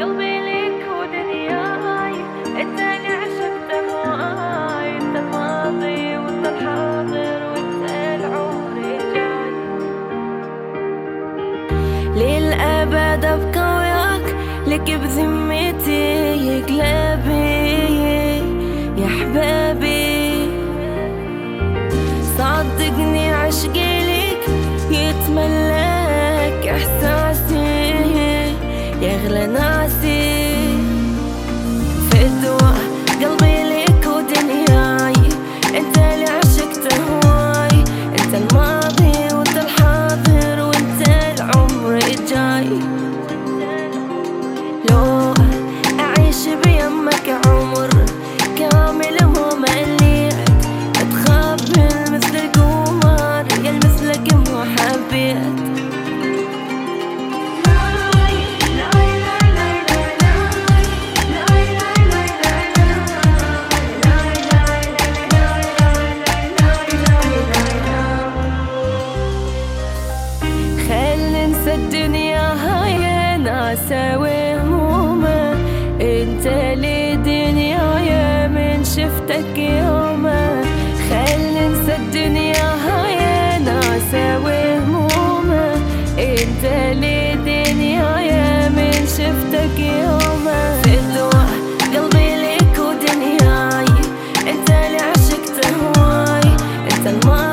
قلبي لك ودنياي إنت اللي عشقته إنت الماضي وإنت الحاضر وإنت العمر جاي للابد أبقى لك بذمتي قلبي يا حبابي صدقني عشقي لك يتملك Merlin nasce الدنيا هاي ناسة وهمومة انت لدنيا يا من شفتك يومة خل ننسى الدنيا هاي ناسة وهمومة انت لدنيا يا من شفتك يومة فدوة قلبي لك ودنياي. انت اللي عشقت هواي. انت الماضي